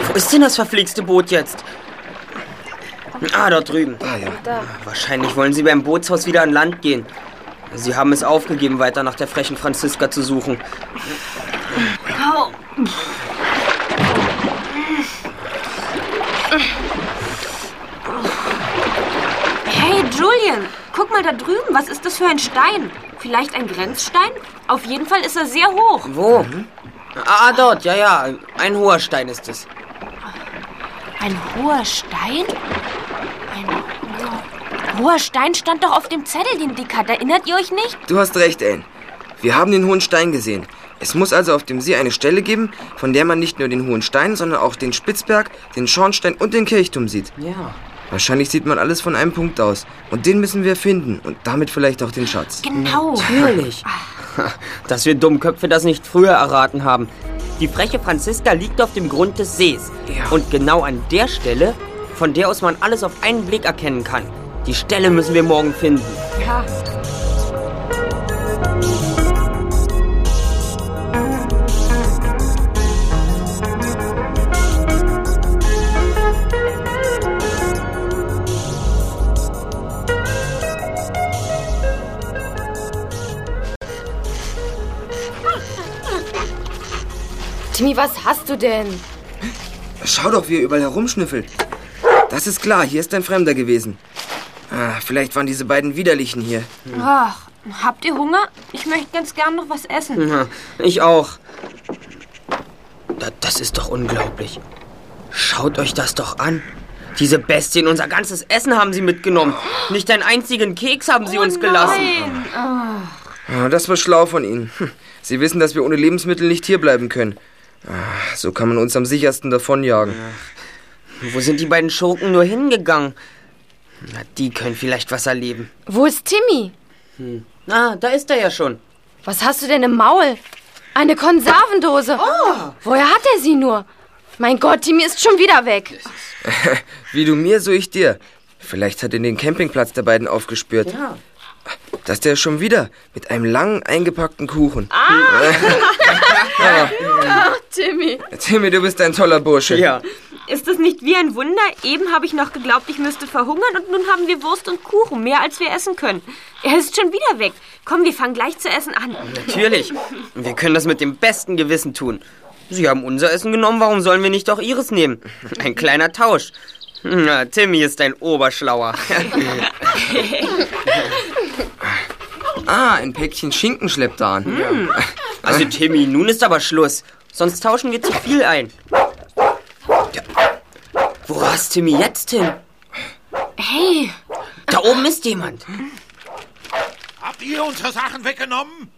Wo ist denn das verflixte Boot jetzt? Ah, dort drüben. Ah, ja. Da. Wahrscheinlich wollen sie beim Bootshaus wieder an Land gehen. Sie haben es aufgegeben, weiter nach der frechen Franziska zu suchen. Au. Julian, guck mal da drüben. Was ist das für ein Stein? Vielleicht ein Grenzstein? Auf jeden Fall ist er sehr hoch. Wo? Ah, dort, ja, ja. Ein hoher Stein ist es. Ein hoher Stein? Ein hoher, Stein stand doch auf dem Zettel, den Dick hat. Erinnert ihr euch nicht? Du hast recht, Anne. Wir haben den hohen Stein gesehen. Es muss also auf dem See eine Stelle geben, von der man nicht nur den hohen Stein, sondern auch den Spitzberg, den Schornstein und den Kirchturm sieht. Ja. Wahrscheinlich sieht man alles von einem Punkt aus. Und den müssen wir finden. Und damit vielleicht auch den Schatz. Genau. Natürlich. Dass wir Dummköpfe das nicht früher erraten haben. Die freche Franziska liegt auf dem Grund des Sees. Ja. Und genau an der Stelle, von der aus man alles auf einen Blick erkennen kann. Die Stelle müssen wir morgen finden. Ja. Timmy, was hast du denn? Schau doch, wie er überall herumschnüffelt. Das ist klar, hier ist ein Fremder gewesen. Ah, vielleicht waren diese beiden Widerlichen hier. Ach, habt ihr Hunger? Ich möchte ganz gern noch was essen. Ja, ich auch. Da- Das ist doch unglaublich. Schaut euch das doch an. Diese Bestien, unser ganzes Essen haben sie mitgenommen. Nicht einen einzigen Keks haben sie uns gelassen. Nein. Ah, das war schlau von Ihnen. Hm, Sie wissen, dass wir ohne Lebensmittel nicht hierbleiben können. Ah, so kann man uns am sichersten davonjagen. Wo sind die beiden Schurken nur hingegangen? Na, die können vielleicht was erleben. Wo ist Timmy? Ah, da ist er ja schon. Was hast du denn im Maul? Eine Konservendose. Oh. Woher hat er sie nur? Mein Gott, Timmy ist schon wieder weg. Wie du mir, so ich dir. Vielleicht hat er den Campingplatz der beiden aufgespürt. Ja. Da ist er schon wieder mit einem langen eingepackten Kuchen. Ach, Timmy. Timmy, du bist ein toller Bursche. Ja. Ist das nicht wie ein Wunder? Eben habe ich noch geglaubt, ich müsste verhungern und nun haben wir Wurst und Kuchen, mehr als wir essen können. Er ist schon wieder weg. Komm, wir fangen gleich zu essen an. Natürlich. Wir können das mit dem besten Gewissen tun. Sie haben unser Essen genommen, warum sollen wir nicht auch ihres nehmen? Ein kleiner Tausch. Na, Timmy ist ein Oberschlauer. Ah, ein Päckchen Schinken schleppt er an. Also Timmy, nun ist aber Schluss. Sonst tauschen wir zu viel ein. Ja. Wo rast Timmy jetzt hin? Hey, Da oben ist jemand. Habt ihr unsere Sachen weggenommen?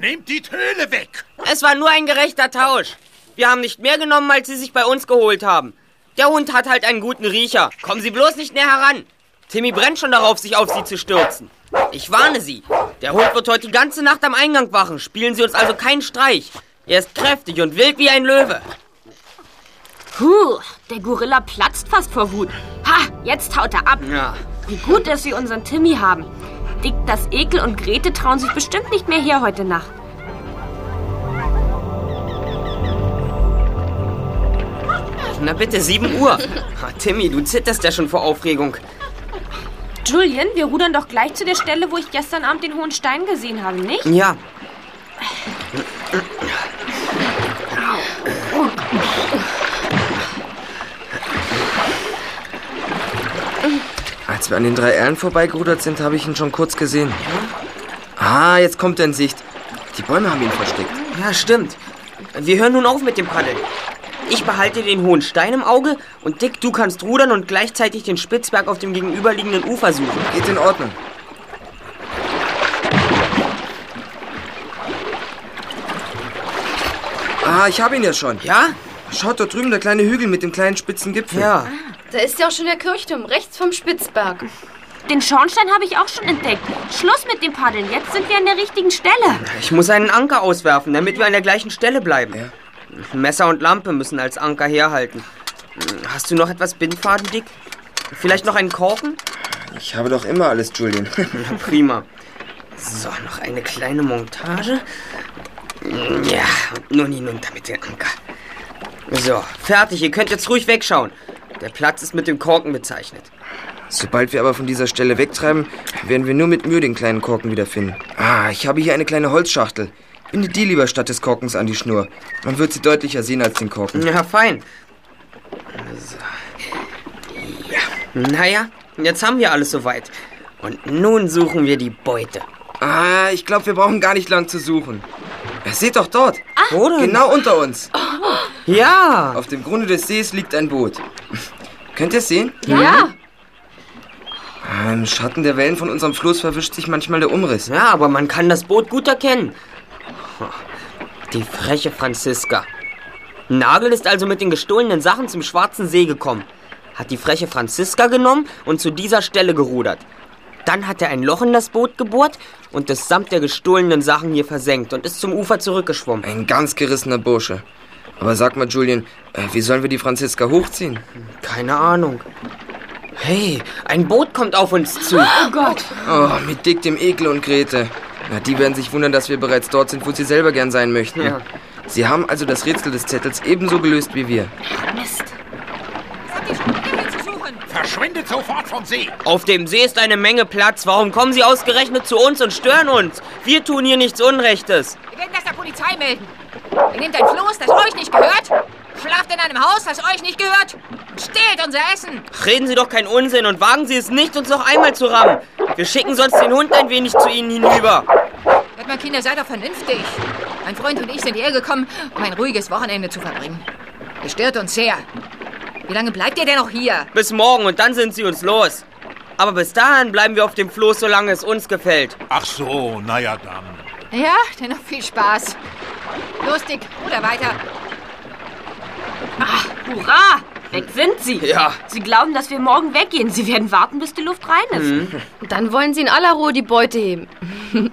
Nehmt die Töle weg! Es war nur ein gerechter Tausch. Wir haben nicht mehr genommen, als Sie sich bei uns geholt haben. Der Hund hat halt einen guten Riecher. Kommen Sie bloß nicht näher heran. Timmy brennt schon darauf, sich auf Sie zu stürzen. Ich warne Sie. Der Hund wird heute die ganze Nacht am Eingang wachen. Spielen Sie uns also keinen Streich. Er ist kräftig und wild wie ein Löwe. Puh, der Gorilla platzt fast vor Wut. Ha, jetzt haut er ab. Ja. Wie gut, dass wir unseren Timmy haben. Dick, das Ekel und Grete trauen sich bestimmt nicht mehr hier heute Nacht. Na bitte, 7 Uhr. Timmy, du zitterst ja schon vor Aufregung. Julian, wir rudern doch gleich zu der Stelle, wo ich gestern Abend den hohen Stein gesehen habe, nicht? Ja. Als wir an den drei Erlen vorbeigerudert sind, habe ich ihn schon kurz gesehen. Ah, jetzt kommt er in Sicht. Die Bäume haben ihn versteckt. Ja, stimmt. Wir hören nun auf mit dem Paddeln. Ich behalte den hohen Stein im Auge und Dick, du kannst rudern und gleichzeitig den Spitzberg auf dem gegenüberliegenden Ufer suchen. Geht in Ordnung. Ah, ich habe ihn ja schon. Ja? Schaut dort drüben, der kleine Hügel mit dem kleinen spitzen Gipfel. Ja. Da ist ja auch schon der Kirchturm, rechts vom Spitzberg. Den Schornstein habe ich auch schon entdeckt. Schluss mit dem Paddeln. Jetzt sind wir an der richtigen Stelle. Ich muss einen Anker auswerfen, damit wir an der gleichen Stelle bleiben. Messer und Lampe müssen als Anker herhalten. Hast du noch etwas Bindfaden, Dick? Vielleicht noch einen Korken? Ich habe doch immer alles, Julian. Na, prima. So, noch eine kleine Montage. Ja, und nun hinunter mit dem Anker. So, fertig. Ihr könnt jetzt ruhig wegschauen. Der Platz ist mit dem Korken bezeichnet. Sobald wir aber von dieser Stelle wegtreiben, werden wir nur mit Mühe den kleinen Korken wiederfinden. Ah, ich habe hier eine kleine Holzschachtel. Binde die lieber statt des Korkens an die Schnur. Man wird sie deutlicher sehen als den Korken. Ja, fein. So. Ja. Naja, jetzt haben wir alles soweit. Und nun suchen wir die Beute. Ah, ich glaube, wir brauchen gar nicht lang zu suchen. Ja, seht doch dort. Wo denn? Genau unter uns. Ja. Auf dem Grunde des Sees liegt ein Boot. Könnt ihr es sehen? Ja. Ah, Im Schatten der Wellen von unserem Floß verwischt sich manchmal der Umriss. Ja, aber man kann das Boot gut erkennen. Die freche Franziska. Nagel ist also mit den gestohlenen Sachen zum Schwarzen See gekommen. Hat die freche Franziska genommen und zu dieser Stelle gerudert. Dann hat er ein Loch in das Boot gebohrt und es samt der gestohlenen Sachen hier versenkt und ist zum Ufer zurückgeschwommen. Ein ganz gerissener Bursche. Aber sag mal, Julian, äh, wie sollen wir die Franziska hochziehen? Keine Ahnung. Hey, ein Boot kommt auf uns zu. Oh Gott. Oh, mit Dick, dem Ekel und Grete. Na, die werden sich wundern, dass wir bereits dort sind, wo sie selber gern sein möchten. Ja. Sie haben also das Rätsel des Zettels ebenso gelöst wie wir. Mist. Verschwindet sofort vom See. Auf dem See ist eine Menge Platz. Warum kommen Sie ausgerechnet zu uns und stören uns? Wir tun hier nichts Unrechtes. Wir werden das der Polizei melden. Ihr nehmt ein Floß, das euch nicht gehört. Schlaft in einem Haus, das euch nicht gehört. Und stehlt unser Essen. Reden Sie doch keinen Unsinn und wagen Sie es nicht, uns noch einmal zu rammen. Wir schicken sonst den Hund ein wenig zu Ihnen hinüber. Hört mal, Kinder, seid doch vernünftig. Mein Freund und ich sind hierher gekommen, um ein ruhiges Wochenende zu verbringen. Ihr stört uns sehr. Wie lange bleibt ihr denn noch hier? Bis morgen und dann sind Sie uns los. Aber bis dahin bleiben wir auf dem Floß, solange es uns gefällt. Ach so, naja dann. Ja, dann noch viel Spaß. Los, Dick, ruder weiter. Ah, hurra! Weg sind sie. Ja. Sie glauben, dass wir morgen weggehen. Sie werden warten, bis die Luft rein ist. Dann wollen sie in aller Ruhe die Beute heben.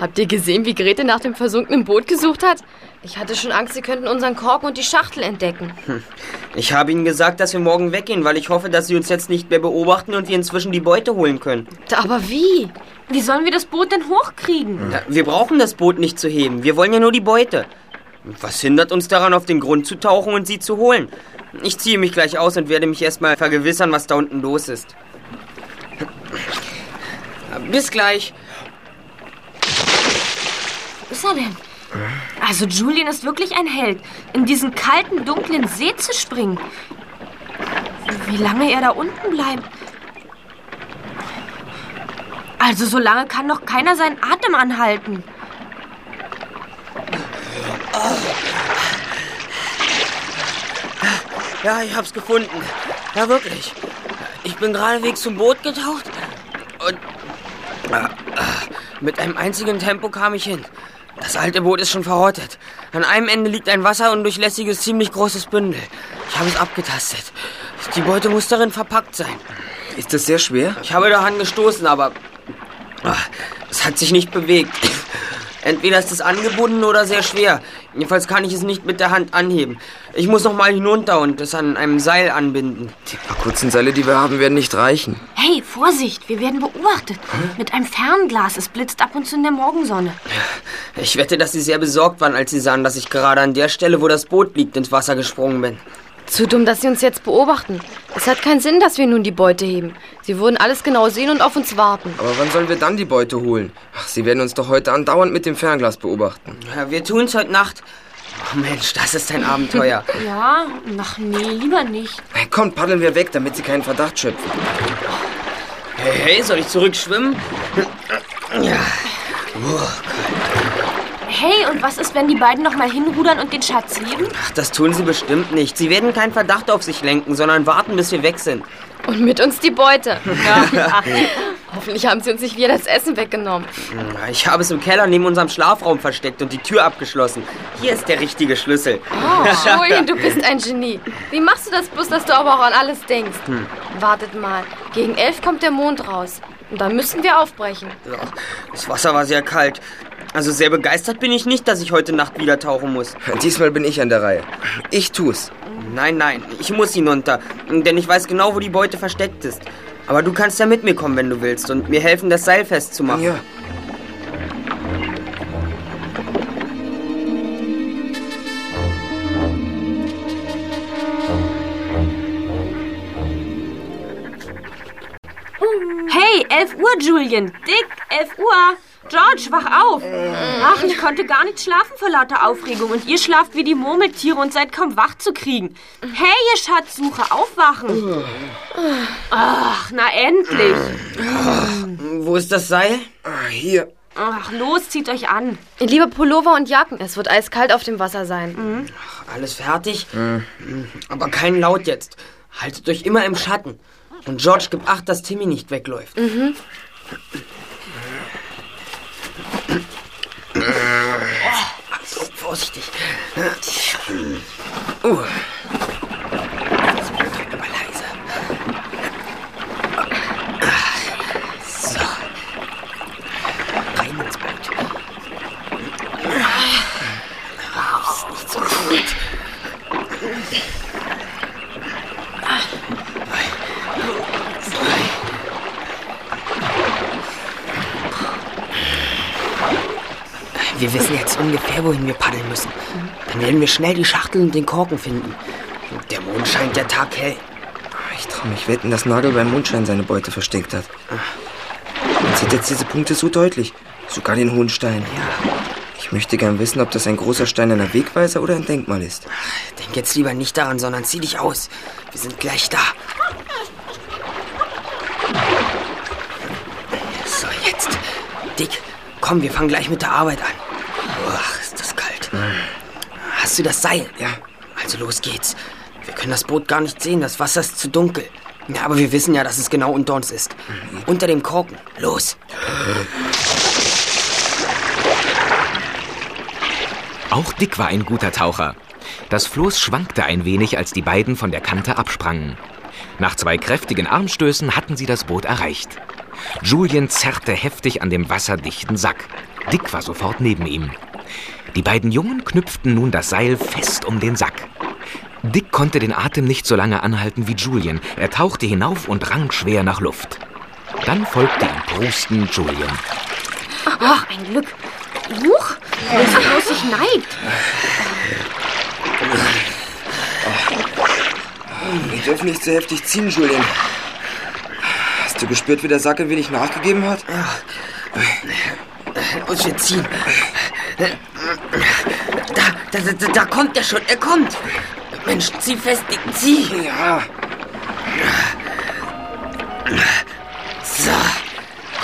Habt ihr gesehen, wie Grete nach dem versunkenen Boot gesucht hat? Ich hatte schon Angst, sie könnten unseren Korken und die Schachtel entdecken. Ich habe Ihnen gesagt, dass wir morgen weggehen, weil ich hoffe, dass Sie uns jetzt nicht mehr beobachten und wir inzwischen die Beute holen können. Aber wie? Wie sollen wir das Boot denn hochkriegen? Ja, wir brauchen das Boot nicht zu heben. Wir wollen ja nur die Beute. Was hindert uns daran, auf den Grund zu tauchen und sie zu holen? Ich ziehe mich gleich aus und werde mich erstmal vergewissern, was da unten los ist. Bis gleich. Wo ist er denn? Also Julian ist wirklich ein Held, in diesen kalten, dunklen See zu springen. Wie lange er da unten bleibt. Also so lange kann doch keiner seinen Atem anhalten. Ja, ich hab's gefunden. Ja, wirklich. Ich bin geradewegs zum Boot getaucht und äh, mit einem einzigen Tempo kam ich hin. Das alte Boot ist schon verrottet. An einem Ende liegt ein wasserundurchlässiges, ziemlich großes Bündel. Ich habe es abgetastet. Die Beute muss darin verpackt sein. Ist das sehr schwer? Ich habe daran gestoßen, aber ah, es hat sich nicht bewegt. Entweder ist es angebunden oder sehr schwer. Jedenfalls kann ich es nicht mit der Hand anheben. Ich muss noch mal hinunter und es an einem Seil anbinden. Die paar kurzen Seile, die wir haben, werden nicht reichen. Hey, Vorsicht, wir werden beobachtet. Mit einem Fernglas. Es blitzt ab und zu in der Morgensonne. Ich wette, dass Sie sehr besorgt waren, als Sie sahen, dass ich gerade an der Stelle, wo das Boot liegt, ins Wasser gesprungen bin. Zu dumm, dass sie uns jetzt beobachten. Es hat keinen Sinn, dass wir nun die Beute heben. Sie würden alles genau sehen und auf uns warten. Aber wann sollen wir dann die Beute holen? Ach, sie werden uns doch heute andauernd mit dem Fernglas beobachten. Ja, wir tun's heute Nacht. Oh Mensch, das ist ein Abenteuer. Ja, ach nee, lieber nicht. Hey, komm, paddeln wir weg, damit sie keinen Verdacht schöpfen. Hey, hey, soll ich zurückschwimmen? Ja. Hey, und was ist, wenn die beiden noch mal hinrudern und den Schatz heben? Ach, das tun sie bestimmt nicht. Sie werden keinen Verdacht auf sich lenken, sondern warten, bis wir weg sind. Und mit uns die Beute. Hoffentlich haben sie uns nicht wieder das Essen weggenommen. Ich habe es im Keller neben unserem Schlafraum versteckt und die Tür abgeschlossen. Hier ist der richtige Schlüssel. Oh, Julian, du bist ein Genie. Wie machst du das bloß, dass du aber auch an alles denkst? Hm. Wartet mal. Gegen elf kommt der Mond raus. Und dann müssen wir aufbrechen. Das Wasser war sehr kalt. Also sehr begeistert bin ich nicht, dass ich heute Nacht wieder tauchen muss. Diesmal bin ich an der Reihe. Ich tu's. Nein, nein, ich muss hinunter. Denn ich weiß genau, wo die Beute versteckt ist. Aber du kannst ja mit mir kommen, wenn du willst, und mir helfen, das Seil festzumachen. Ja. Hey, 11 Uhr, Julian. Dick, 11 Uhr. George, wach auf. Ach, ich konnte gar nicht schlafen vor lauter Aufregung. Und ihr schlaft wie die Murmeltiere und seid kaum wach zu kriegen. Hey, ihr Schatzsucher, aufwachen. Ach, na endlich. Wo ist das Seil? Hier. Ach, los, zieht euch an. Lieber Pullover und Jacken. Es wird eiskalt auf dem Wasser sein. Alles fertig? Aber kein Laut jetzt. Haltet euch immer im Schatten. Und George, gib acht, dass Timmy nicht wegläuft. Mhm. Oh, vorsichtig. Uh. Aber leise. So. Rein ins Boot. Ist nicht so gut. Wir wissen jetzt ungefähr, wohin wir paddeln müssen. Dann werden wir schnell die Schachtel und den Korken finden. Der Mond scheint ja taghell. Ich trau mich wetten, dass Nagel beim Mondschein seine Beute versteckt hat. Man sieht jetzt diese Punkte so deutlich. Sogar den hohen Stein. Ja. Ich möchte gern wissen, ob das ein großer steinerner Wegweiser oder ein Denkmal ist. Denk jetzt lieber nicht daran, sondern zieh dich aus. Wir sind gleich da. So, jetzt. Dick, komm, wir fangen gleich mit der Arbeit an. Ach, ist das kalt. Hast du das Seil? Ja. Also los geht's. Wir können das Boot gar nicht sehen, das Wasser ist zu dunkel. Ja, aber wir wissen ja, dass es genau unter uns ist. Unter dem Korken. Los. Auch Dick war ein guter Taucher. Das Floß schwankte ein wenig, als die beiden von der Kante absprangen. Nach zwei kräftigen Armstößen hatten sie das Boot erreicht. Julian zerrte heftig an dem wasserdichten Sack. Dick war sofort neben ihm. Die beiden Jungen knüpften nun das Seil fest um den Sack. Dick konnte den Atem nicht so lange anhalten wie Julian. Er tauchte hinauf und rang schwer nach Luft. Dann folgte ihm prustend Julian. Ach, ein Glück. Huch, so bloß sich neigt. Wir dürfen nicht so heftig ziehen, Julian. Hast du gespürt, wie der Sack ein wenig nachgegeben hat? Und wir ziehen. Da, da, da, da kommt er schon. Er kommt. Mensch, zieh fest, zieh. Ja. So.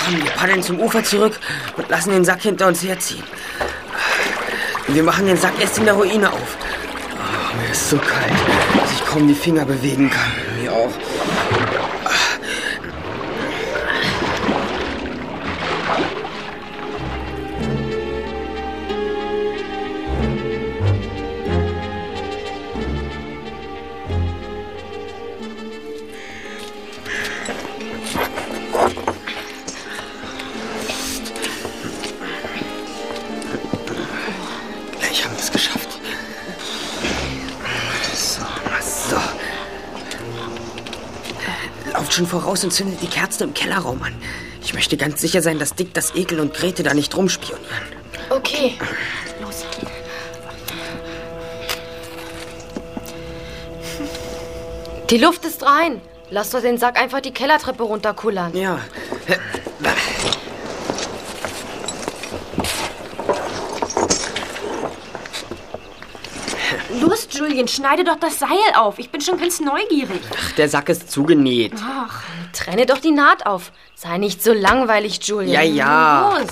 Komm, wir paddeln zum Ufer zurück und lassen den Sack hinter uns herziehen. Wir machen den Sack erst in der Ruine auf. Oh, mir ist so kalt, dass ich kaum die Finger bewegen kann. Schon voraus und zündet die Kerzen im Kellerraum an. Ich möchte ganz sicher sein, dass Dick, das Ekel und Grete da nicht rumspionieren. Okay. Los. Die Luft ist rein. Lass doch den Sack einfach die Kellertreppe runterkullern. Ja. Los, Julian, schneide doch das Seil auf. Ich bin schon ganz neugierig. Ach, der Sack ist zugenäht. Trenne doch die Naht auf. Sei nicht so langweilig, Julian. Ja, ja. Los.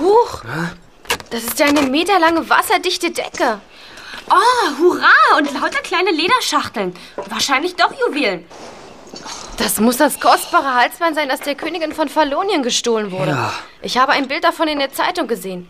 Huch. Das ist ja eine meterlange wasserdichte Decke. Oh, hurra! Und lauter kleine Lederschachteln. Wahrscheinlich doch Juwelen. Das muss das kostbare Halsbein sein, das der Königin von Fallonien gestohlen wurde. Ja. Ich habe ein Bild davon in der Zeitung gesehen.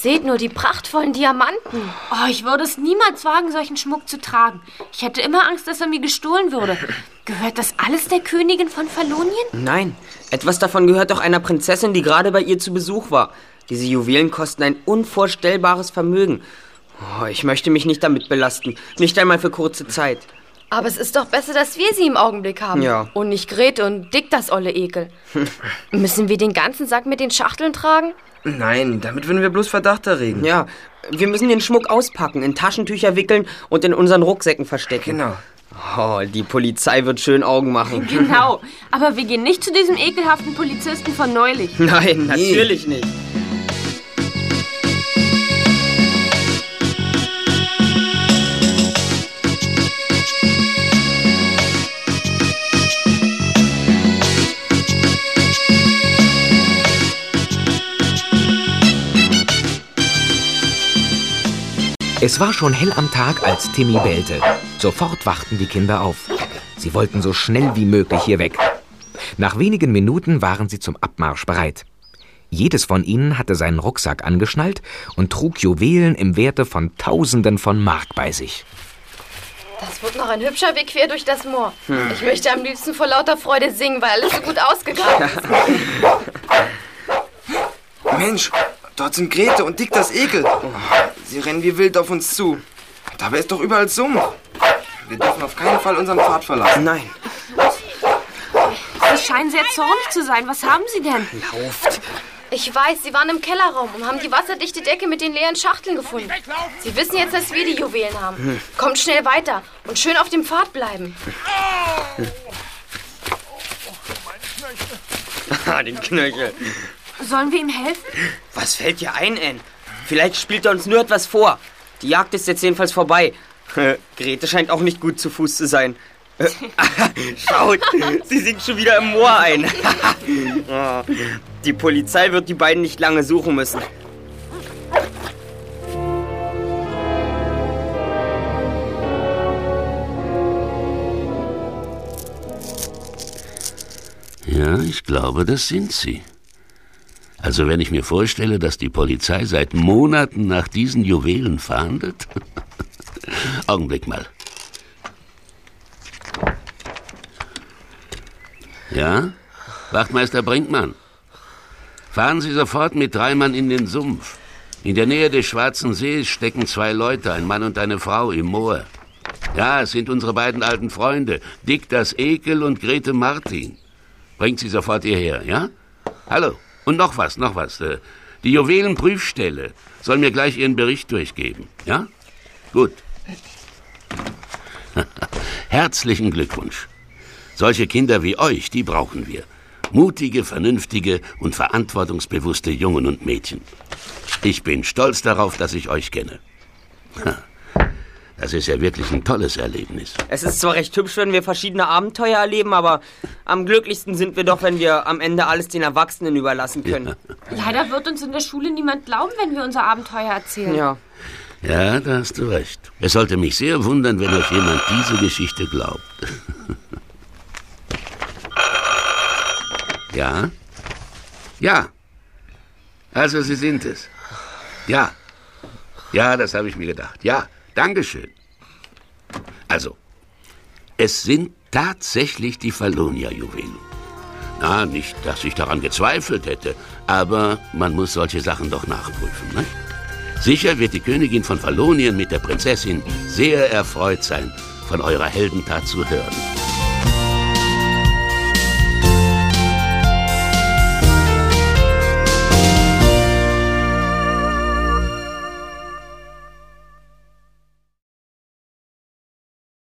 Seht nur die prachtvollen Diamanten. Oh, ich würde es niemals wagen, solchen Schmuck zu tragen. Ich hätte immer Angst, dass er mir gestohlen würde. Gehört das alles der Königin von Fallonien? Nein, etwas davon gehört doch einer Prinzessin, die gerade bei ihr zu Besuch war. Diese Juwelen kosten ein unvorstellbares Vermögen. Oh, ich möchte mich nicht damit belasten. Nicht einmal für kurze Zeit. Aber es ist doch besser, dass wir sie im Augenblick haben. Ja. Und nicht Grete und Dick, das olle Ekel. Müssen wir den ganzen Sack mit den Schachteln tragen? Nein, damit würden wir bloß Verdacht erregen. Ja, wir müssen den Schmuck auspacken, in Taschentücher wickeln und in unseren Rucksäcken verstecken. Genau. Oh, die Polizei wird schön Augen machen. Genau. Aber wir gehen nicht zu diesem ekelhaften Polizisten von neulich. Nein, natürlich nicht. Es war schon hell am Tag, als Timmy bellte. Sofort wachten die Kinder auf. Sie wollten so schnell wie möglich hier weg. Nach wenigen Minuten waren sie zum Abmarsch bereit. Jedes von ihnen hatte seinen Rucksack angeschnallt und trug Juwelen im Werte von Tausenden von Mark bei sich. Das wird noch ein hübscher Weg quer durch das Moor. Ich möchte am liebsten vor lauter Freude singen, weil alles so gut ausgegangen ist. Mensch, dort sind Grete und Dick das Ekel. Sie rennen wie wild auf uns zu. Dabei ist doch überall Sumpf. Wir dürfen auf keinen Fall unseren Pfad verlassen. Nein. Sie scheinen sehr zornig zu sein. Was haben Sie denn? Lauft. Ich weiß, Sie waren im Kellerraum und haben die wasserdichte Decke mit den leeren Schachteln gefunden. Sie wissen jetzt, dass wir die Juwelen haben. Kommt schnell weiter und schön auf dem Pfad bleiben. Ah, den Knöchel. Sollen wir ihm helfen? Was fällt dir ein, Ann? Vielleicht spielt er uns nur etwas vor. Die Jagd ist jetzt jedenfalls vorbei. Grete scheint auch nicht gut zu Fuß zu sein. Schaut, sie sinkt schon wieder im Moor ein. Die Polizei wird die beiden nicht lange suchen müssen. Ja, ich glaube, das sind sie. Also wenn ich mir vorstelle, dass die Polizei seit Monaten nach diesen Juwelen fahndet. Augenblick mal. Ja? Wachtmeister Brinkmann. Fahren Sie sofort mit drei Mann in den Sumpf. In der Nähe des Schwarzen Sees stecken zwei Leute, ein Mann und eine Frau im Moor. Ja, es sind unsere beiden alten Freunde, Dick das Ekel und Grete Martin. Bringt sie sofort hierher, ja? Hallo. Und noch was, noch was. Äh, Die Juwelenprüfstelle soll mir gleich ihren Bericht durchgeben, ja? Gut. Herzlichen Glückwunsch. Solche Kinder wie euch, die brauchen wir. Mutige, vernünftige und verantwortungsbewusste Jungen und Mädchen. Ich bin stolz darauf, dass ich euch kenne. Das ist ja wirklich ein tolles Erlebnis. Es ist zwar recht hübsch, wenn wir verschiedene Abenteuer erleben, aber am glücklichsten sind wir doch, wenn wir am Ende alles den Erwachsenen überlassen können. Leider wird uns in der Schule niemand glauben, wenn wir unser Abenteuer erzählen. Ja. Ja, da hast du recht. Es sollte mich sehr wundern, wenn euch jemand diese Geschichte glaubt. ja? Ja. Also, Sie sind es. Ja. Ja, das habe ich mir gedacht. Ja, Dankeschön. Also, es sind tatsächlich die Fallonia-Juwelen. Na, nicht, dass ich daran gezweifelt hätte, aber man muss solche Sachen doch nachprüfen, ne? Sicher wird die Königin von Fallonien mit der Prinzessin sehr erfreut sein, von eurer Heldentat zu hören.